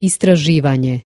Istraživanje.